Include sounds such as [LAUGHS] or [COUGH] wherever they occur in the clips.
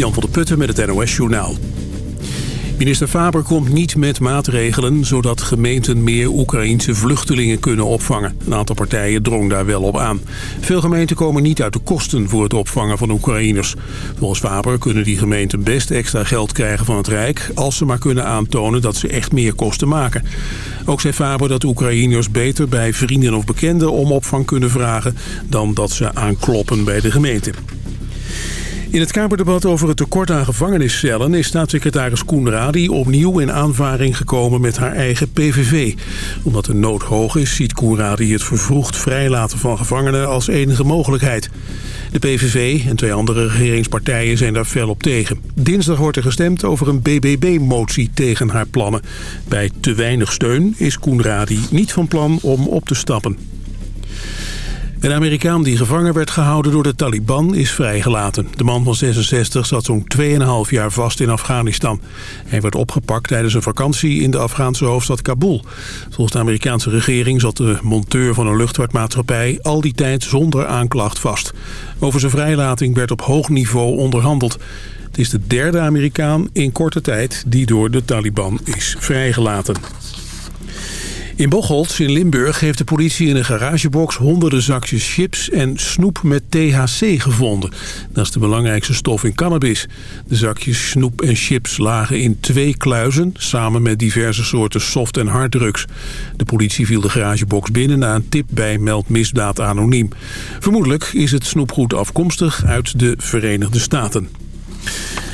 Jan van der Putten met het NOS Journaal. Minister Faber komt niet met maatregelen... zodat gemeenten meer Oekraïense vluchtelingen kunnen opvangen. Een aantal partijen drong daar wel op aan. Veel gemeenten komen niet uit de kosten voor het opvangen van Oekraïners. Volgens Faber kunnen die gemeenten best extra geld krijgen van het Rijk... als ze maar kunnen aantonen dat ze echt meer kosten maken. Ook zei Faber dat Oekraïners beter bij vrienden of bekenden... om opvang kunnen vragen dan dat ze aankloppen bij de gemeente. In het Kamerdebat over het tekort aan gevangeniscellen... is staatssecretaris Koenradi opnieuw in aanvaring gekomen met haar eigen PVV. Omdat de nood hoog is, ziet Koenradi het vervroegd vrijlaten van gevangenen als enige mogelijkheid. De PVV en twee andere regeringspartijen zijn daar fel op tegen. Dinsdag wordt er gestemd over een BBB-motie tegen haar plannen. Bij te weinig steun is Koenradi niet van plan om op te stappen. Een Amerikaan die gevangen werd gehouden door de Taliban is vrijgelaten. De man van 66 zat zo'n 2,5 jaar vast in Afghanistan. Hij werd opgepakt tijdens een vakantie in de Afghaanse hoofdstad Kabul. Volgens de Amerikaanse regering zat de monteur van een luchtvaartmaatschappij... al die tijd zonder aanklacht vast. Over zijn vrijlating werd op hoog niveau onderhandeld. Het is de derde Amerikaan in korte tijd die door de Taliban is vrijgelaten. In Bocholt in Limburg heeft de politie in een garagebox honderden zakjes chips en snoep met THC gevonden. Dat is de belangrijkste stof in cannabis. De zakjes snoep en chips lagen in twee kluizen samen met diverse soorten soft- en harddrugs. De politie viel de garagebox binnen na een tip bij Meld Misdaad Anoniem. Vermoedelijk is het snoepgoed afkomstig uit de Verenigde Staten.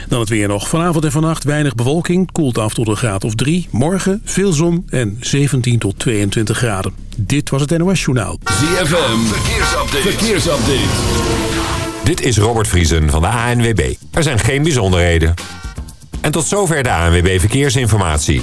Dan het weer nog. Vanavond en vannacht weinig bewolking. Koelt af tot een graad of 3. Morgen veel zon en 17 tot 22 graden. Dit was het NOS Journaal. ZFM. Verkeersupdate. Verkeersupdate. Dit is Robert Vriesen van de ANWB. Er zijn geen bijzonderheden. En tot zover de ANWB Verkeersinformatie.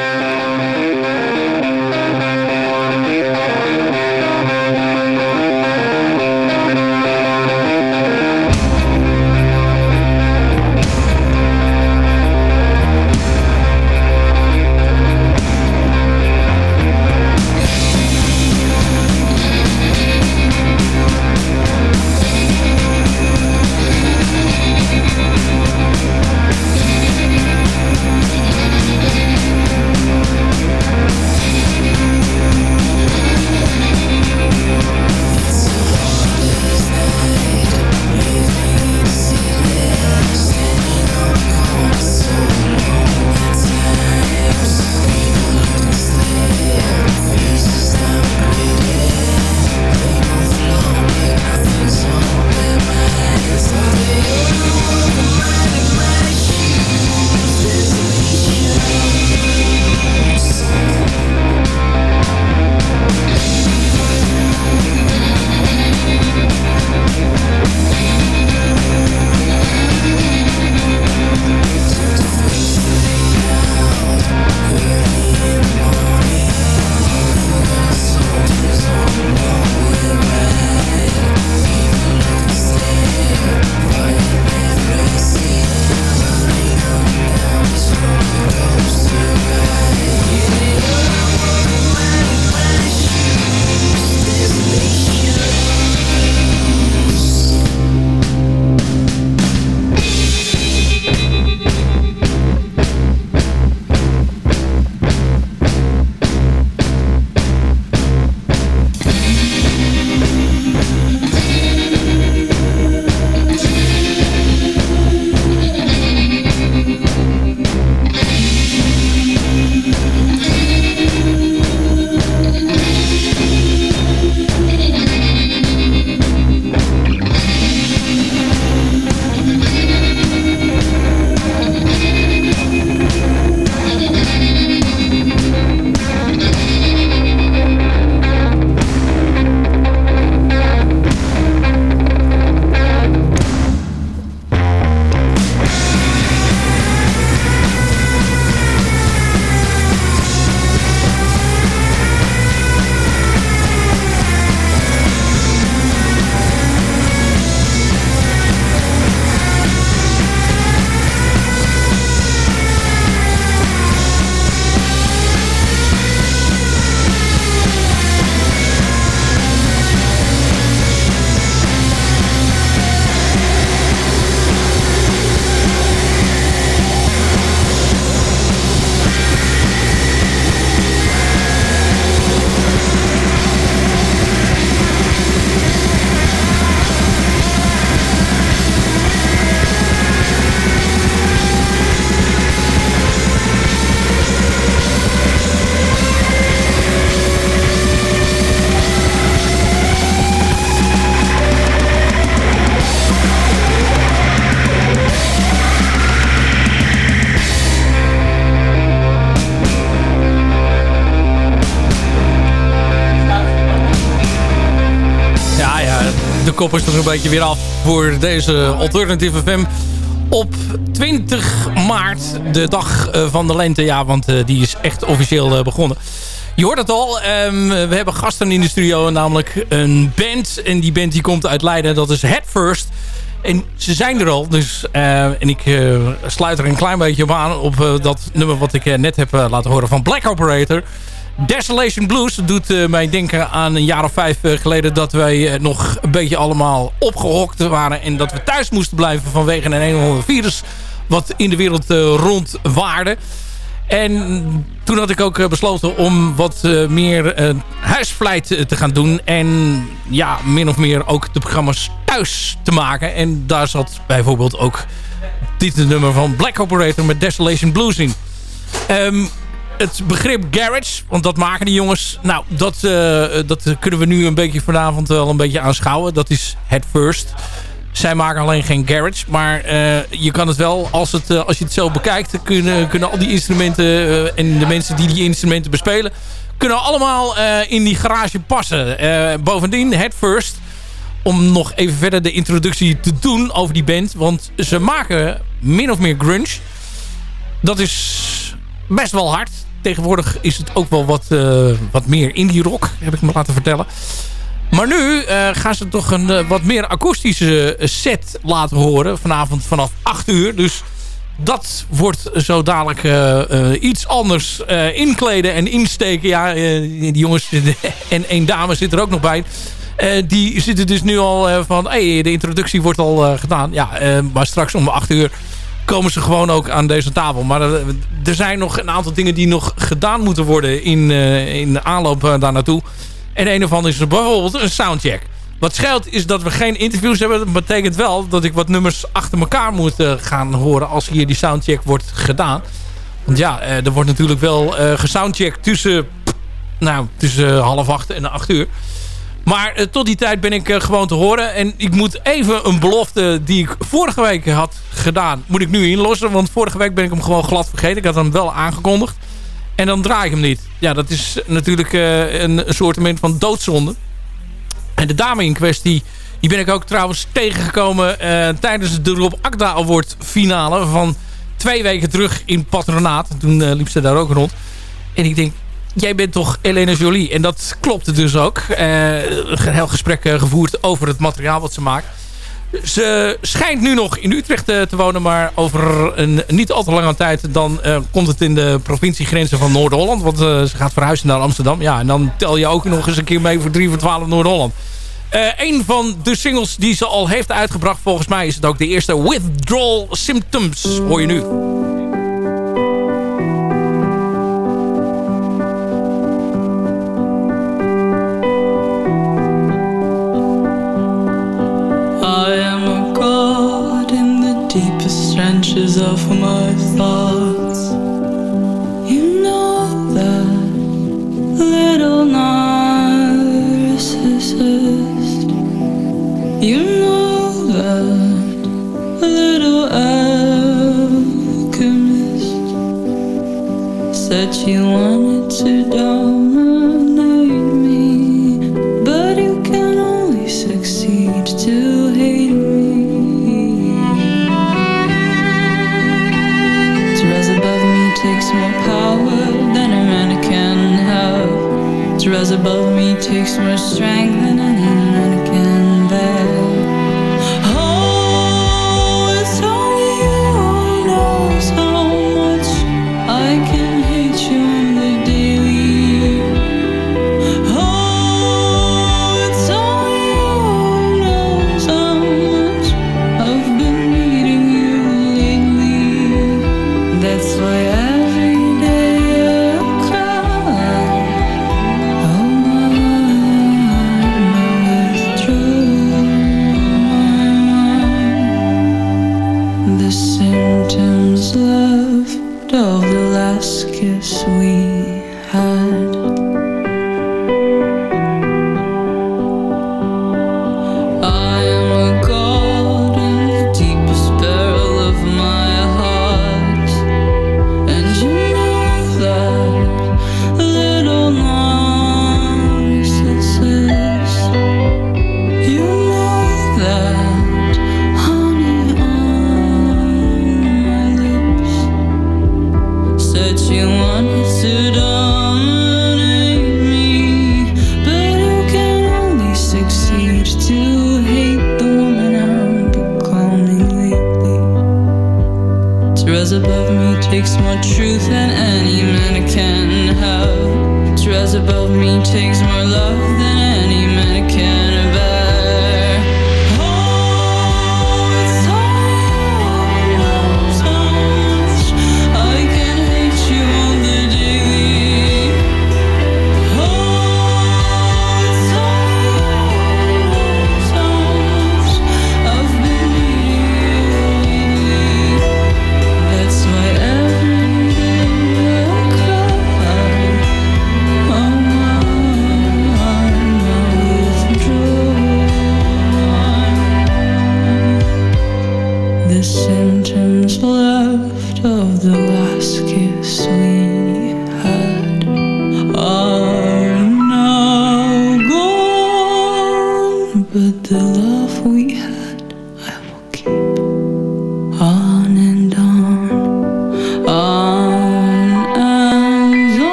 Koppers er een beetje weer af voor deze Alternative FM. Op 20 maart, de dag van de lente. Ja, want die is echt officieel begonnen. Je hoort het al. Um, we hebben gasten in de studio. Namelijk een band. En die band die komt uit Leiden. Dat is Head First. En ze zijn er al. Dus, en ik sluit er een klein beetje op aan. Op dat nummer wat ik net heb laten horen van Black Operator. Desolation Blues doet mij denken aan een jaar of vijf geleden... dat wij nog een beetje allemaal opgehokt waren... en dat we thuis moesten blijven vanwege een enorme virus... wat in de wereld rondwaarde. En toen had ik ook besloten om wat meer huisvleit te gaan doen. En ja, min of meer ook de programma's thuis te maken. En daar zat bijvoorbeeld ook dit nummer van Black Operator met Desolation Blues in. Um, het begrip garage, want dat maken die jongens. Nou, dat, uh, dat kunnen we nu een beetje vanavond wel een beetje aanschouwen. Dat is het first. Zij maken alleen geen garage, maar uh, je kan het wel, als, het, uh, als je het zo bekijkt, kunnen, kunnen al die instrumenten en de mensen die die instrumenten bespelen, kunnen allemaal in die garage passen. bovendien, het first, om nog even verder de introductie te doen over die band, want ze maken min of meer grunge. Dat is best wel hard. Tegenwoordig is het ook wel wat, wat meer indie rock, heb ik me laten vertellen. Maar nu uh, gaan ze toch een uh, wat meer akoestische set laten horen. Vanavond vanaf 8 uur. Dus dat wordt zo dadelijk iets anders inkleden en insteken. Ja, die jongens [LAUGHS] en één dame zit er ook nog bij. die zitten dus nu al van... Hey, de introductie wordt al gedaan. Ja, maar straks om 8 uur komen ze gewoon ook aan deze tafel. Maar er zijn nog een aantal dingen die nog gedaan moeten worden in, in de aanloop daar naartoe. En een ander is bijvoorbeeld een soundcheck. Wat scheelt is dat we geen interviews hebben. Dat betekent wel dat ik wat nummers achter elkaar moet gaan horen als hier die soundcheck wordt gedaan. Want ja, er wordt natuurlijk wel gesoundcheckt tussen, nou, tussen half acht en acht uur. Maar tot die tijd ben ik gewoon te horen. En ik moet even een belofte die ik vorige week had gedaan, moet ik nu inlossen. Want vorige week ben ik hem gewoon glad vergeten. Ik had hem wel aangekondigd. En dan draai ik hem niet. Ja, dat is natuurlijk uh, een, soort van doodzonde. En de dame in kwestie... Die ben ik ook trouwens tegengekomen tijdens de Rob Akda Award finale van twee weken terug in Patronaat. Toen liep ze daar ook rond. En ik denk, jij bent toch Elena Jolie? En dat klopte dus ook. een heel gesprek gevoerd over het materiaal wat ze maakt. Ze schijnt nu nog in Utrecht te, te wonen, maar over een niet al te lange tijd dan komt het in de provinciegrenzen van Noord-Holland. Want ze gaat verhuizen naar Amsterdam. Ja, en dan tel je ook nog eens een keer mee voor 3 voor 12 Noord-Holland. Uh, een van de singles die ze al heeft uitgebracht, volgens mij is het ook de eerste Withdrawal Symptoms, hoor je nu.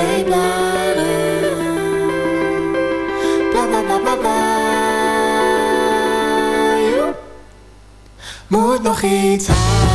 fais bla bla bla bla bla bla. Moet nog iets aan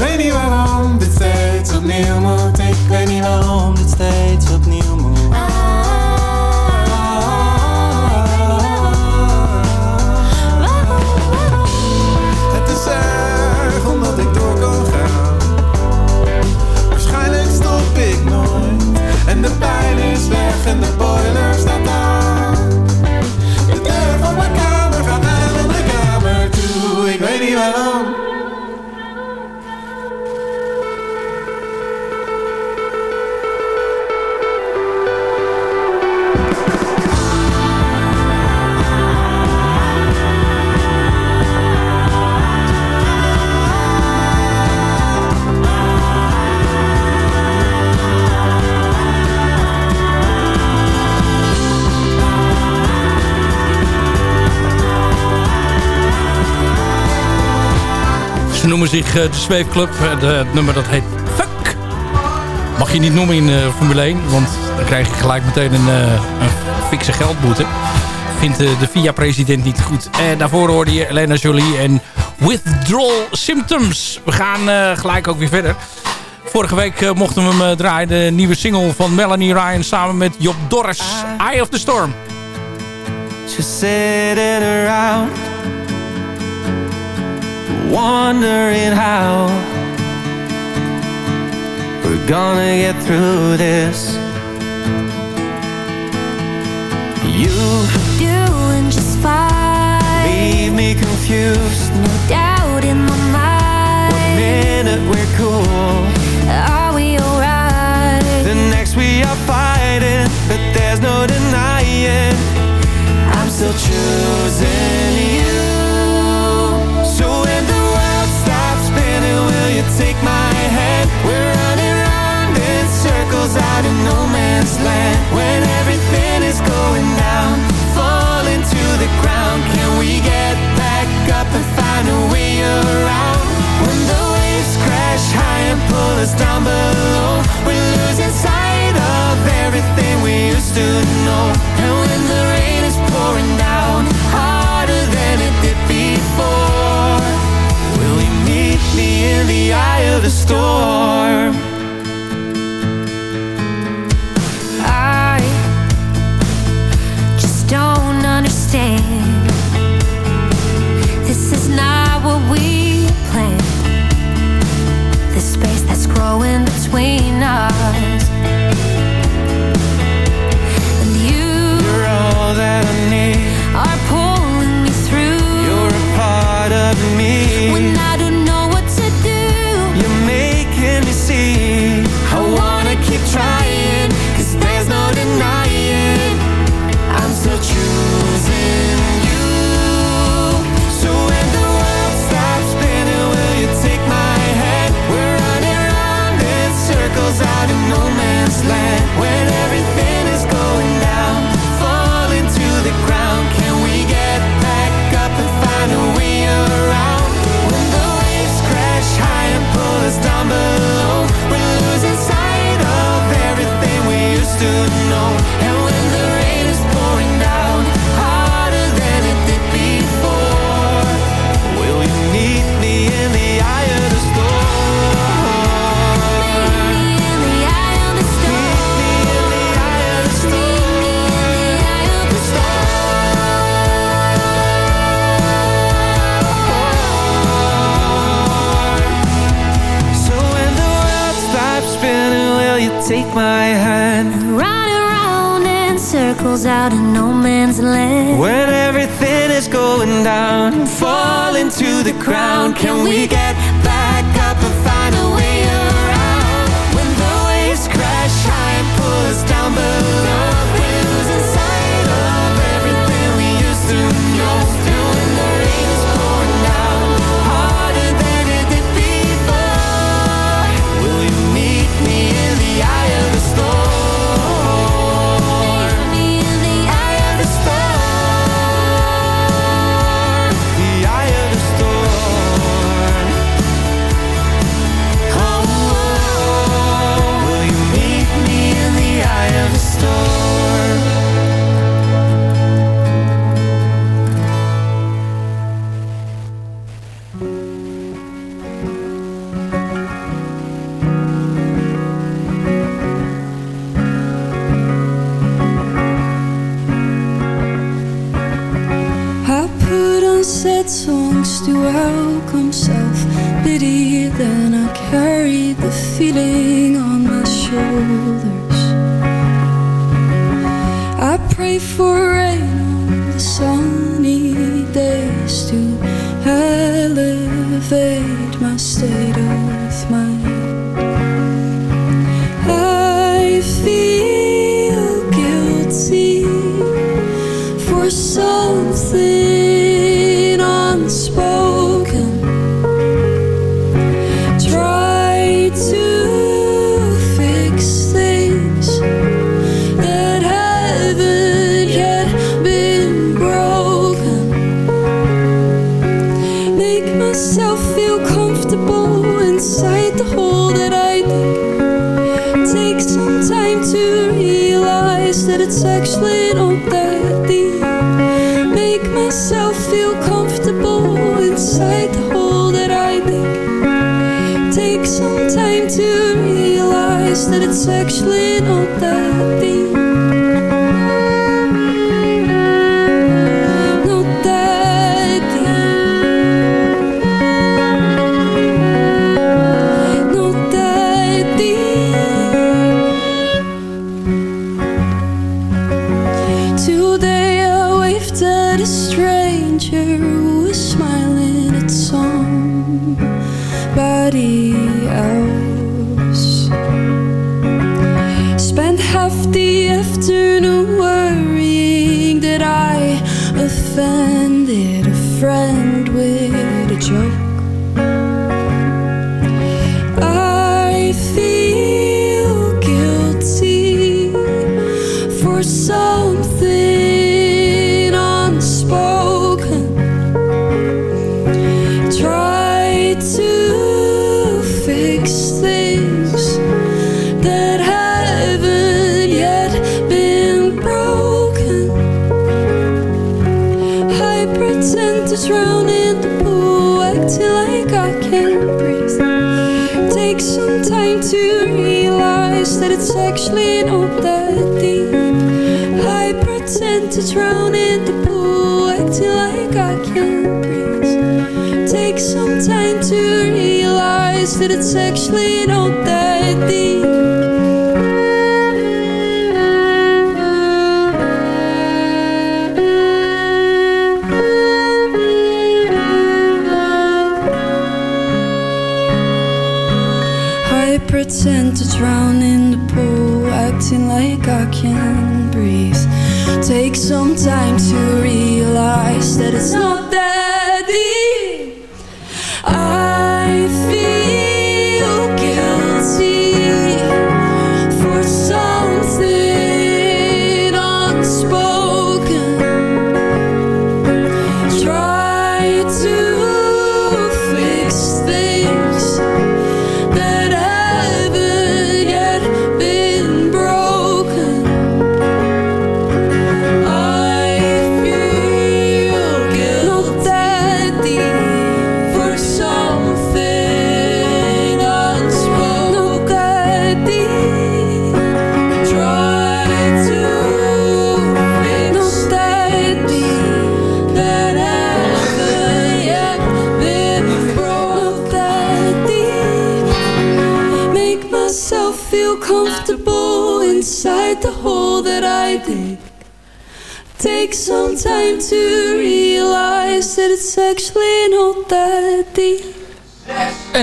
Weet niet waarom dit steeds opnieuw moet. Ik weet niet waarom dit steeds opnieuw moet. Het is erg omdat ik door kan gaan. Waarschijnlijk stop ik nooit. En de pijn is weg en de. pijn. zich eh, de Zweefclub. Eh, het nummer dat heet Fuck. Mag je niet noemen in eh, Formule 1, want dan krijg je gelijk meteen een, een fikse geldboete. Vindt de VIA-president niet goed. En daarvoor hoorde je Elena Jolie en Withdrawal Symptoms. We gaan gelijk ook weer verder. Vorige week mochten we hem draaien. De nieuwe single van Melanie Ryan samen met Job Dorris. Ah. Eye of the Storm. Around wondering how we're gonna get through this. You doing just fine. Leave me confused. No doubt in my mind. One minute we're cool. Are we alright? The next we are fighting, but there's no denying. I'm still choosing you. man's land when everything is going down, falling to the ground. Can we get back up and find a way around? When the waves crash high and pull us down below, we're losing sight of everything we used to know. And when the rain is pouring down harder than it did before, will you meet me in the eye of the storm? between us. And you, you're all that I need, are pulling me through. You're a part of me. When I don't know what to do, you're making me see. I wanna keep trying. understood. out in no man's land. When everything is going down Falling to the ground Can we get that it's actually not that deep. I pretend to drown in the pool, acting like I can't breathe. Take some time to realize that it's actually not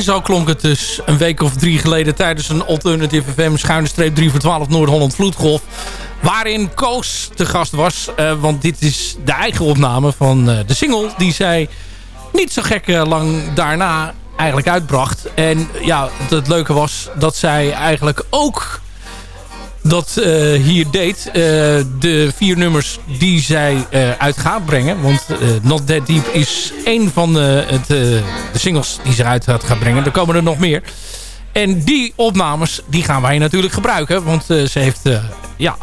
zo klonk het dus een week of drie geleden tijdens een Alternative FM schuine streep 3 voor 12 Noord-Holland Vloedgolf. Waarin Koos te gast was. eh, want dit is de eigen opname van eh, de single die zij niet zo gek eh, lang daarna eigenlijk uitbracht. En ja, het leuke was dat zij eigenlijk ook dat eh, hier deed. Eh, de vier nummers die zij eh, uit gaat brengen. Want Not That Deep is één van de, het, de singles die ze uit gaat gaan brengen. Er komen er nog meer. En die opnames die gaan wij natuurlijk gebruiken. Want ze heeft ja,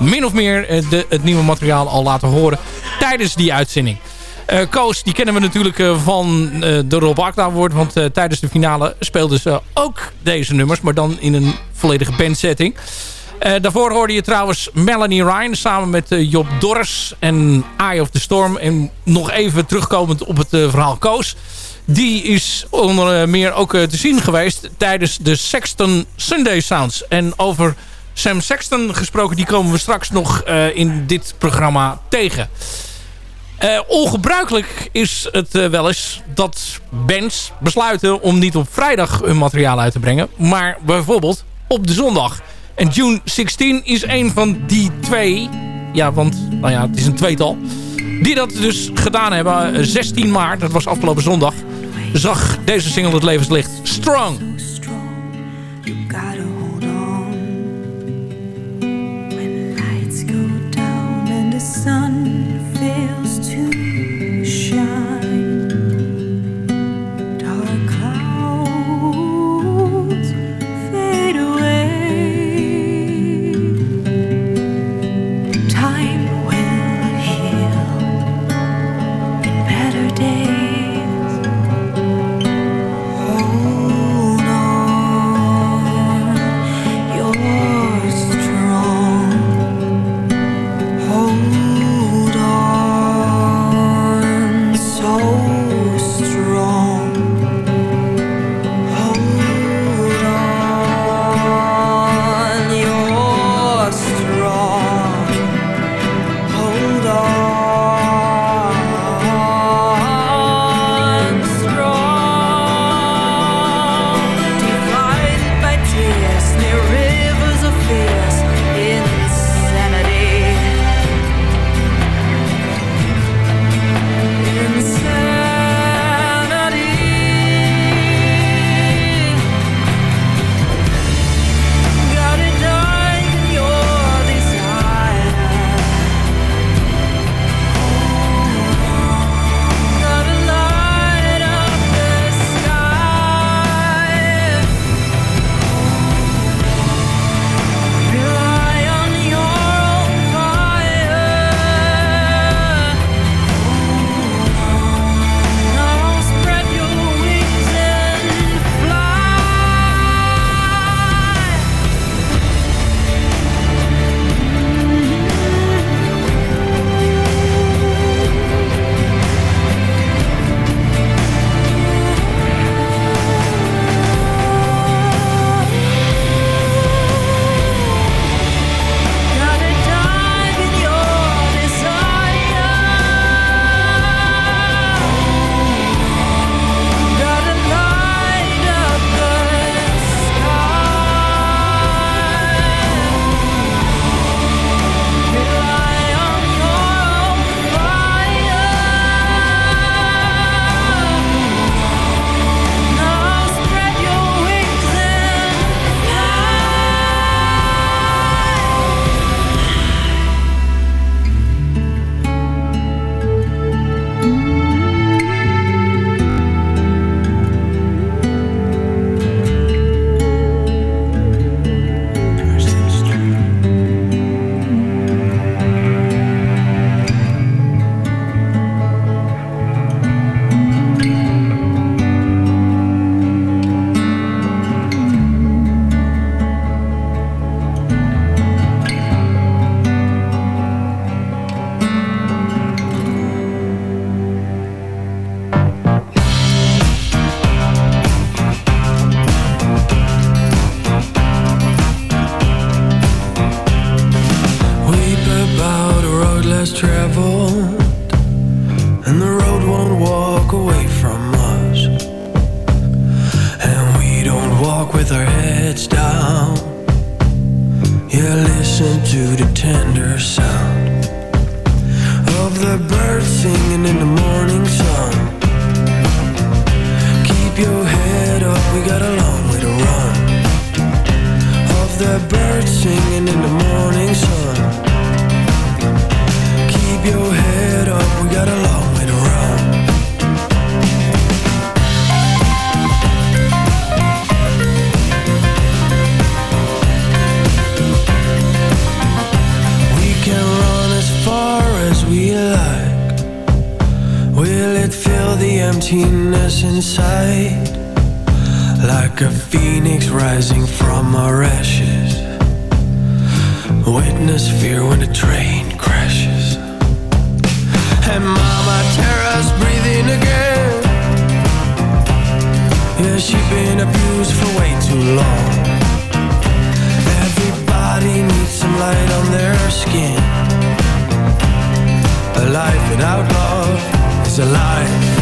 min of meer de, het nieuwe materiaal al laten horen tijdens die uitzending. Eh Koos, die kennen we natuurlijk van de Rob. Want tijdens de finale speelden ze ook deze nummers. Maar dan in een volledige bandsetting. Eh, daarvoor hoorde je trouwens Melanie Ryan samen met eh, Job Dorres en Eye of the Storm. En nog even terugkomend op het eh, verhaal Koos. Die is onder meer ook te zien geweest tijdens de Sexton Sunday Sounds. En over Sam Sexton gesproken, die komen we straks nog in dit programma tegen. Ongebruikelijk is het wel eens dat bands besluiten om niet op vrijdag hun materiaal uit te brengen. Maar bijvoorbeeld op de zondag. En June 16 is een van die twee. Ja, want nou ja, het is een tweetal. Die dat dus gedaan hebben. Eh, 16 maart, dat was afgelopen zondag. Zag deze single het levenslicht. Strong. Sun fails to shine. Emptiness inside? Like a phoenix rising from our ashes. Witness fear when a train crashes. And mama Tara's breathing again. Yeah, she's been abused for way too long. Everybody needs some light on their skin. A life without love is a life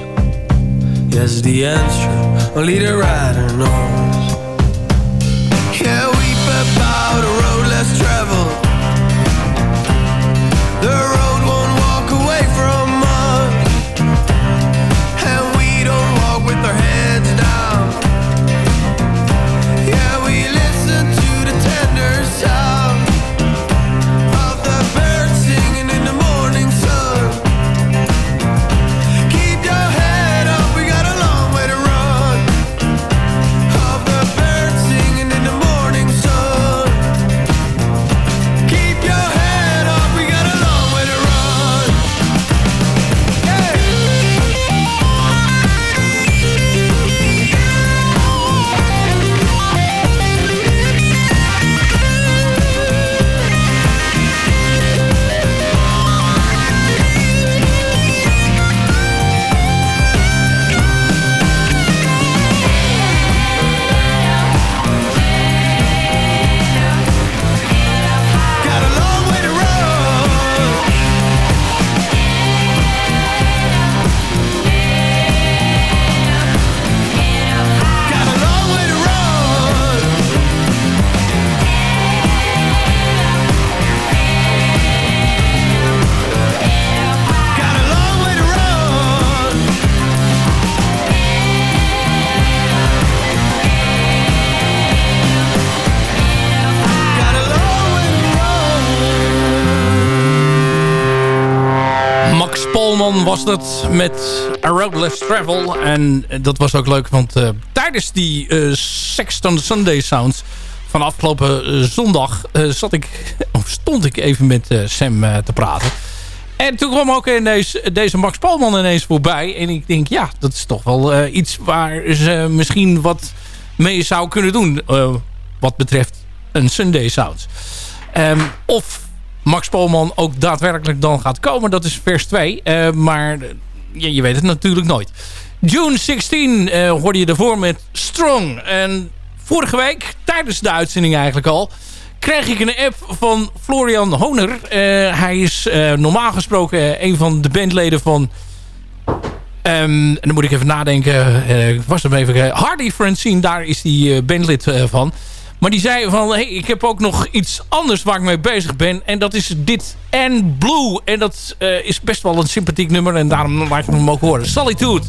Yes, the answer only the writer knows. Yeah, weep about a road less traveled. The road met A Road Less Travel. En dat was ook leuk, want eh, tijdens die eh Sexton Sunday Sounds van afgelopen eh, zondag eh, zat ik, [LAUGHS] of stond ik even met eh, Sam eh, te praten. En toen kwam ook ineens deze Max Polman ineens voorbij. En ik denk, ja, dat is toch wel eh, iets waar ze misschien wat mee zou kunnen doen. eh, wat betreft een Sunday Sounds. Ehm, of Max Polman ook daadwerkelijk dan gaat komen. Dat is vers 2. Eh, maar je, je weet het natuurlijk nooit. June 16 eh, hoorde je ervoor met Strong. En vorige week, tijdens de uitzending eigenlijk al... kreeg ik een app van Florian Honer. Eh, hij is normaal gesproken een van de bandleden van... Ehm, en dan moet ik even nadenken. ik was hem even... Hardy Francine, daar is die bandlid van. Maar die zei van... Hey, ik heb ook nog iets anders waar ik mee bezig ben. En dat is dit and Blue. En dat eh, is best wel een sympathiek nummer. En daarom laat ik hem ook horen. Solitude.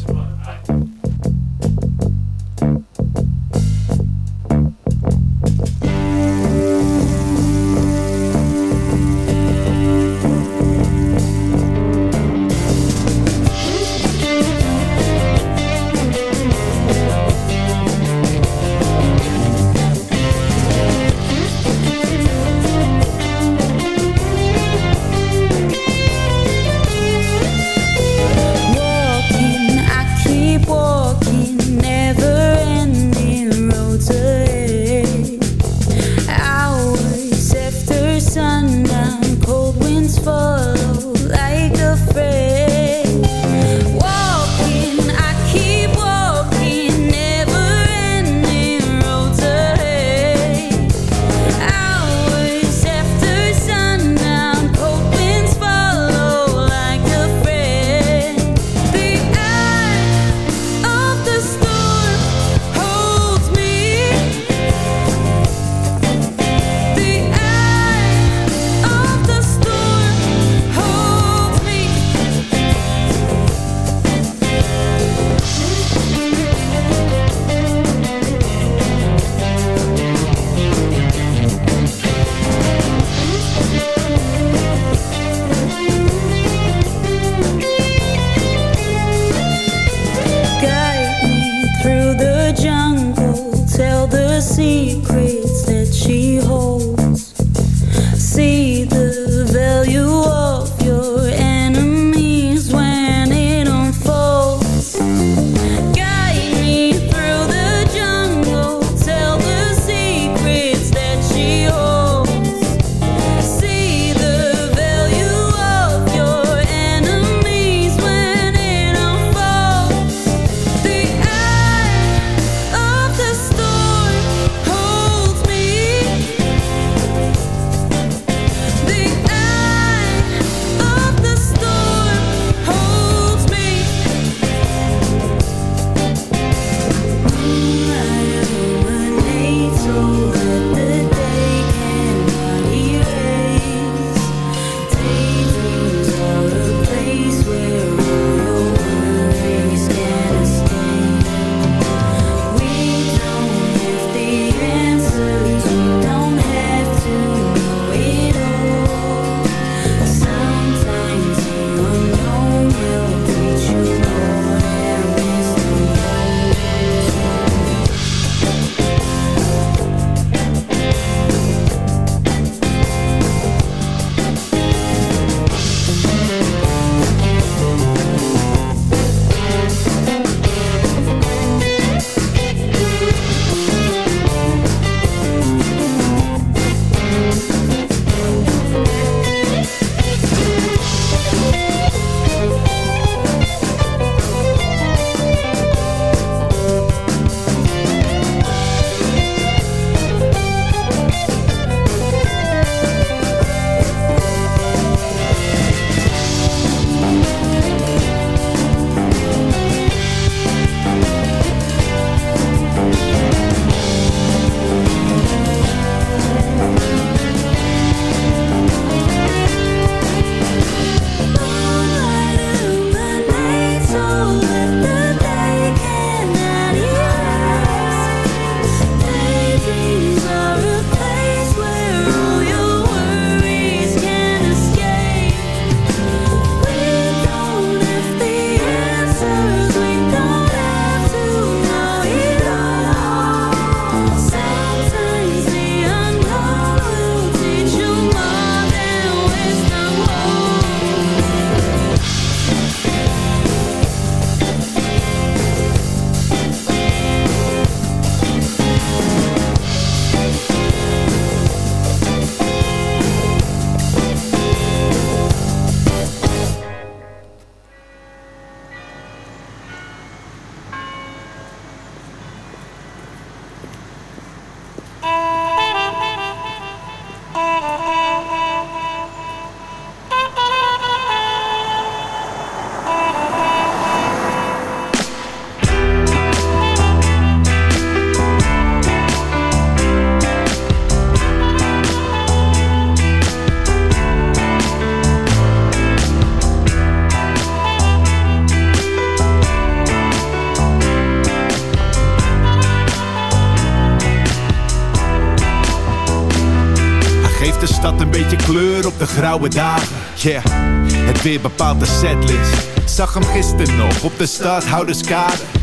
De setlist. Zag hem gisteren nog op de stadhouderskade.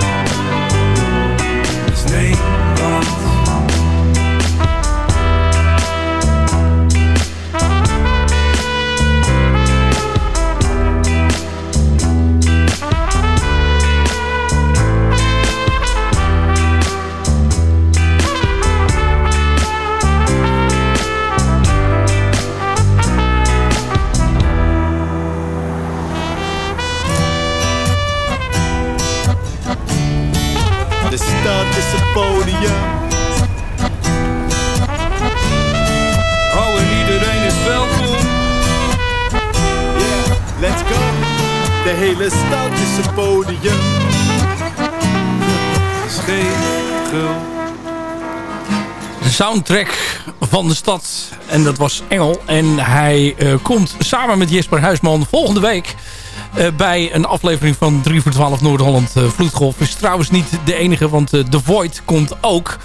De hele stad is een podium. Gul. de soundtrack van de stad. En dat was Engel. En hij eh, komt samen met Jesper Huisman volgende week... eh, bij een aflevering van 3 voor 12 Noord-Holland eh, Vloedgolf. Is trouwens niet de enige, want The Void komt ook.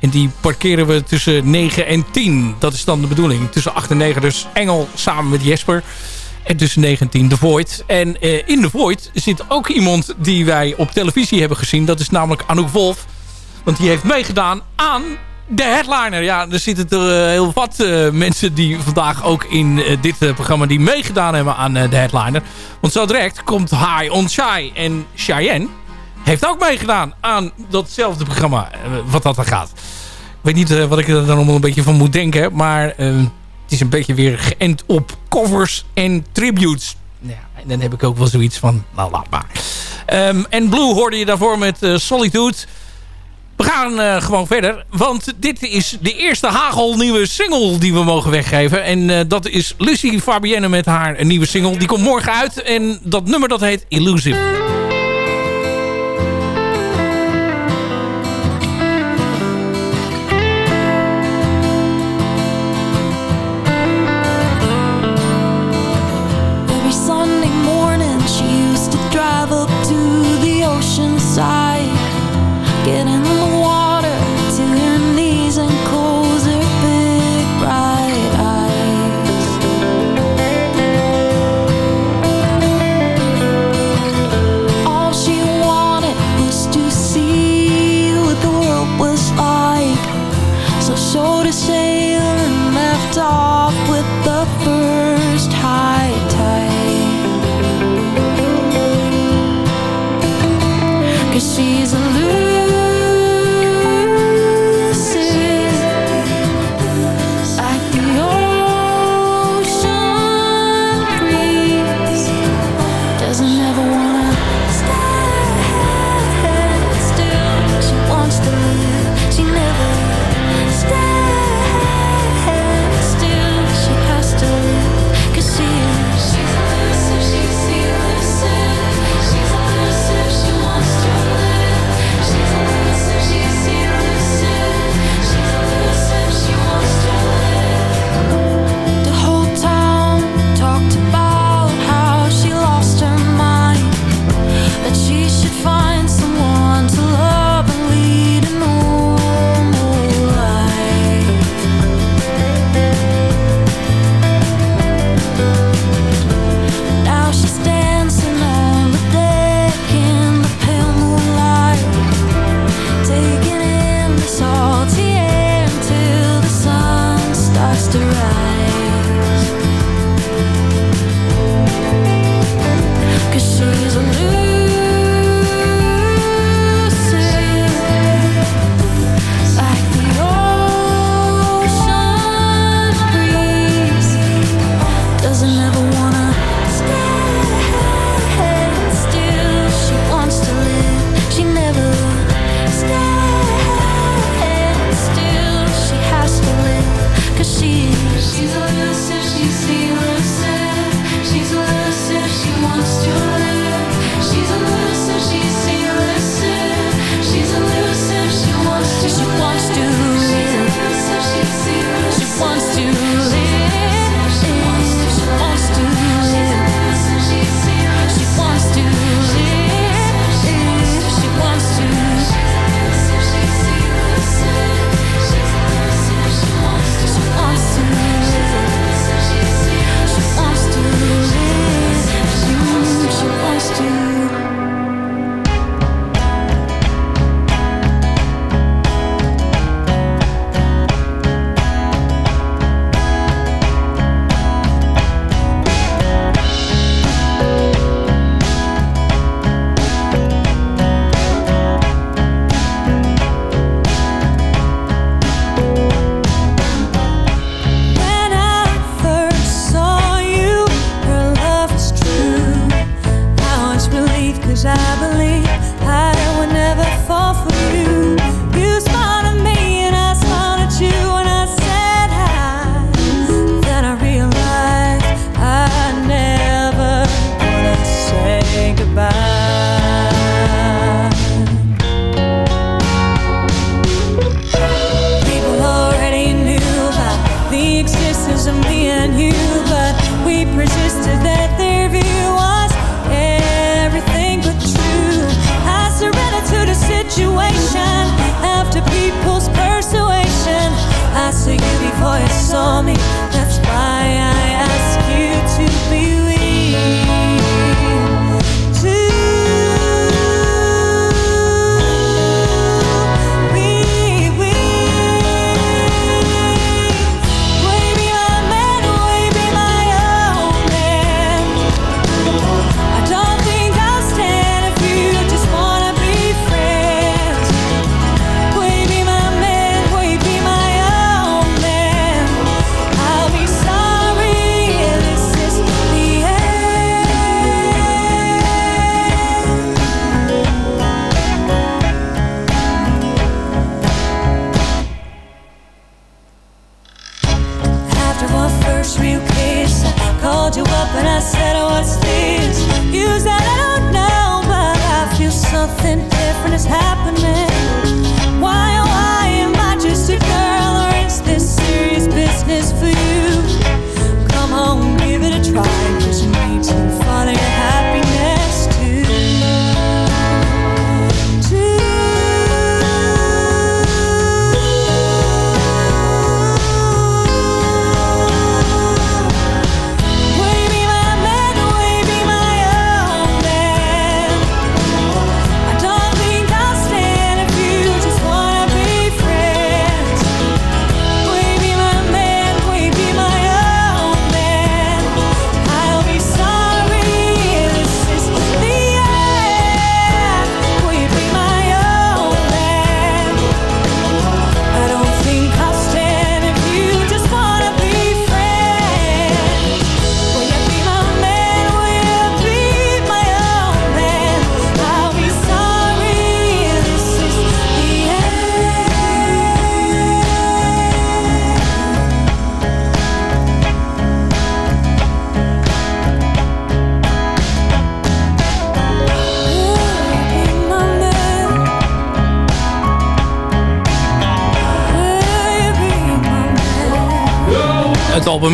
En die parkeren we tussen 9 en 10. Dat is dan de bedoeling. Tussen 8 en 9 dus Engel samen met Jesper. En tussen 9 en 10 The Void. En eh, in The Void zit ook iemand die wij op televisie hebben gezien. Dat is namelijk Anouk Wolf. Want die heeft meegedaan aan de headliner. Ja, er zitten er eh, heel wat eh, mensen die vandaag ook in dit programma die meegedaan hebben aan de headliner. Want zo direct komt High on Shy. En Cheyenne heeft ook meegedaan aan datzelfde programma. wat dat er gaat. Ik weet niet wat ik er dan allemaal een beetje van moet denken. Maar eh, het is een beetje weer geënt op covers en tributes. Ja, en dan heb ik ook wel zoiets van, nou laat maar. Ehm, en Blue hoorde je daarvoor met eh, Solitude. We gaan eh, gewoon verder, want dit is de eerste hagelnieuwe single die we mogen weggeven. En eh, dat is Lucie Fabienne met haar nieuwe single. Die komt morgen uit en dat nummer dat heet Illusive.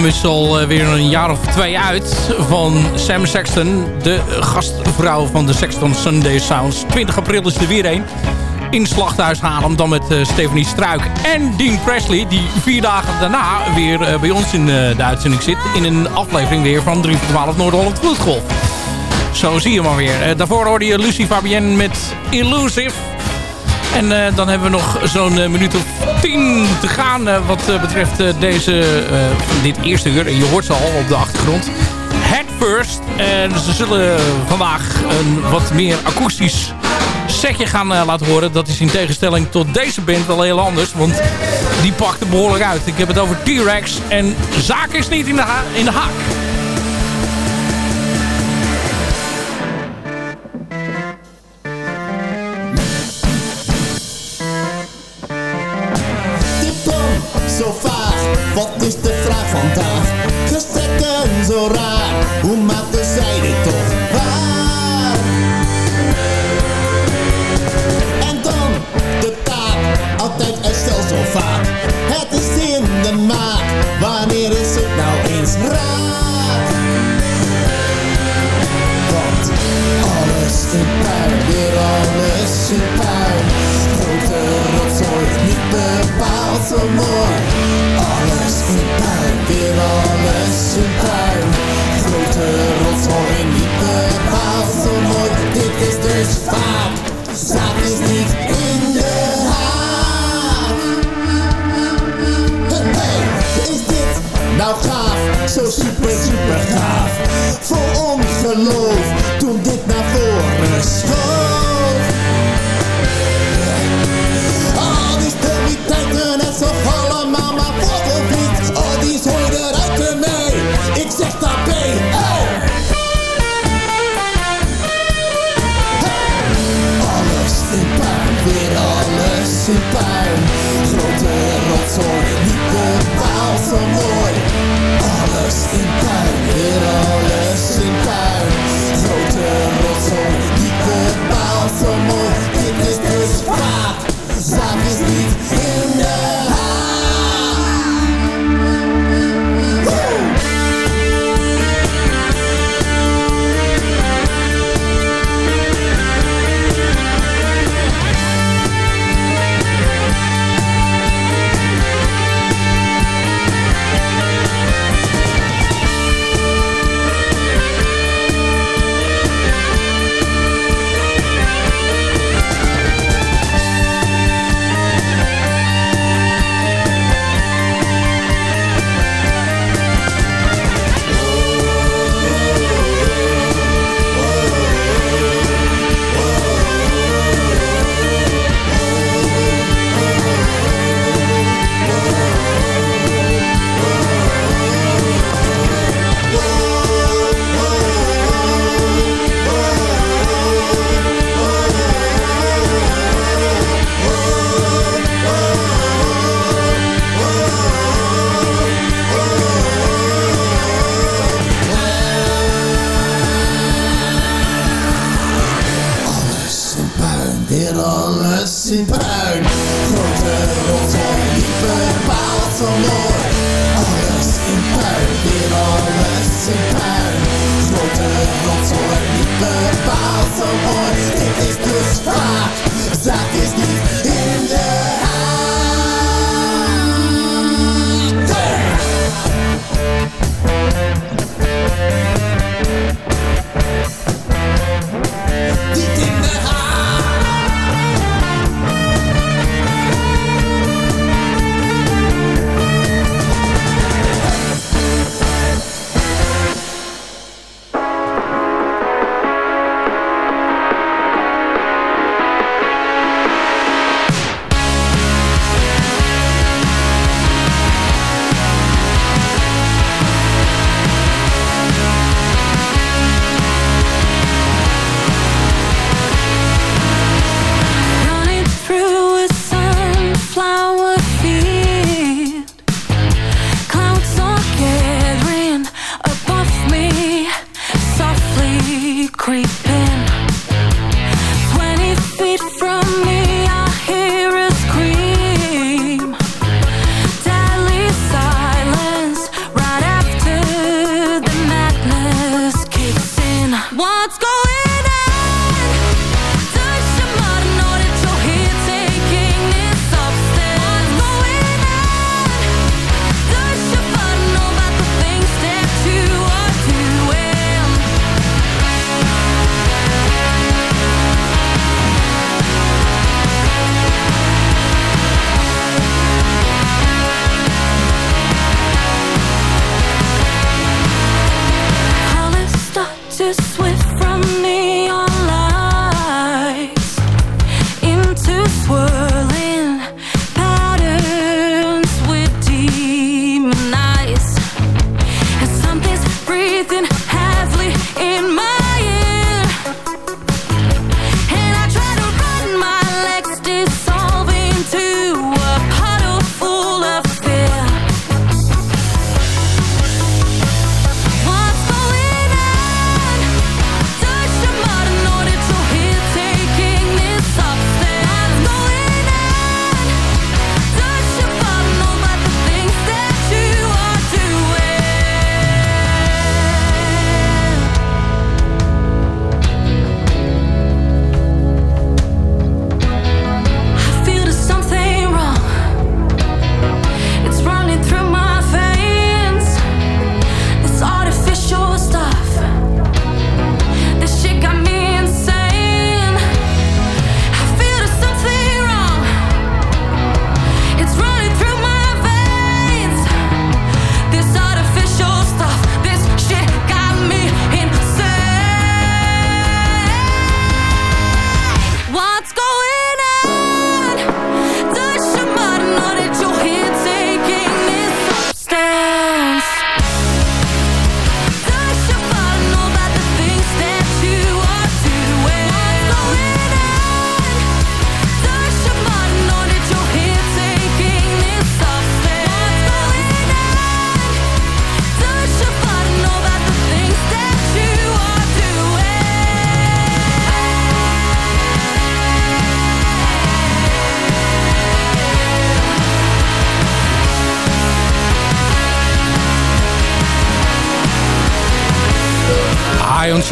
is al eh, weer een jaar of twee uit van Sam Sexton, de gastvrouw van de Sexton Sunday Sounds. 20 april is er weer een in Slachthuis Haarlem, dan met eh, Stephanie Struik en Dean Presley... die vier dagen daarna weer eh, bij ons in uh, de uitzending zit... in een aflevering weer van 3 voor 12 Noord-Holland Vloedgolf. Zo zie je maar weer. daarvoor hoorde je Lucie Fabienne met Illusive... En eh, dan hebben we nog zo'n eh, minuut of tien te gaan eh, wat betreft deze, dit eerste uur. Je hoort ze al op de achtergrond. Head First. En ze zullen vandaag een wat meer akoestisch setje gaan laten horen. Dat is in tegenstelling tot deze band wel heel anders. Want die pakt er behoorlijk uit. Ik heb het over T-Rex en zaak is niet in de, in de haak.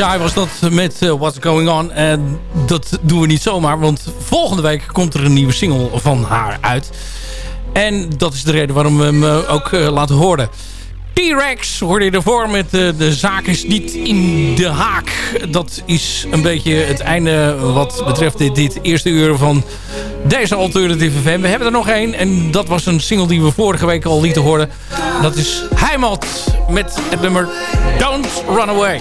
hij was dat met eh, What's Going On. En dat doen we niet zomaar, want volgende week komt er een nieuwe single van haar uit. En dat is de reden waarom we hem eh, ook eh, laten horen. T-Rex hoorde je ervoor met de, de zaak is niet in de haak. Dat is een beetje het einde wat betreft dit, eerste uur van deze alternatieve FM. We hebben er nog één en dat was een single die we vorige week al lieten horen. Dat is Heimat met het nummer Don't Run Away.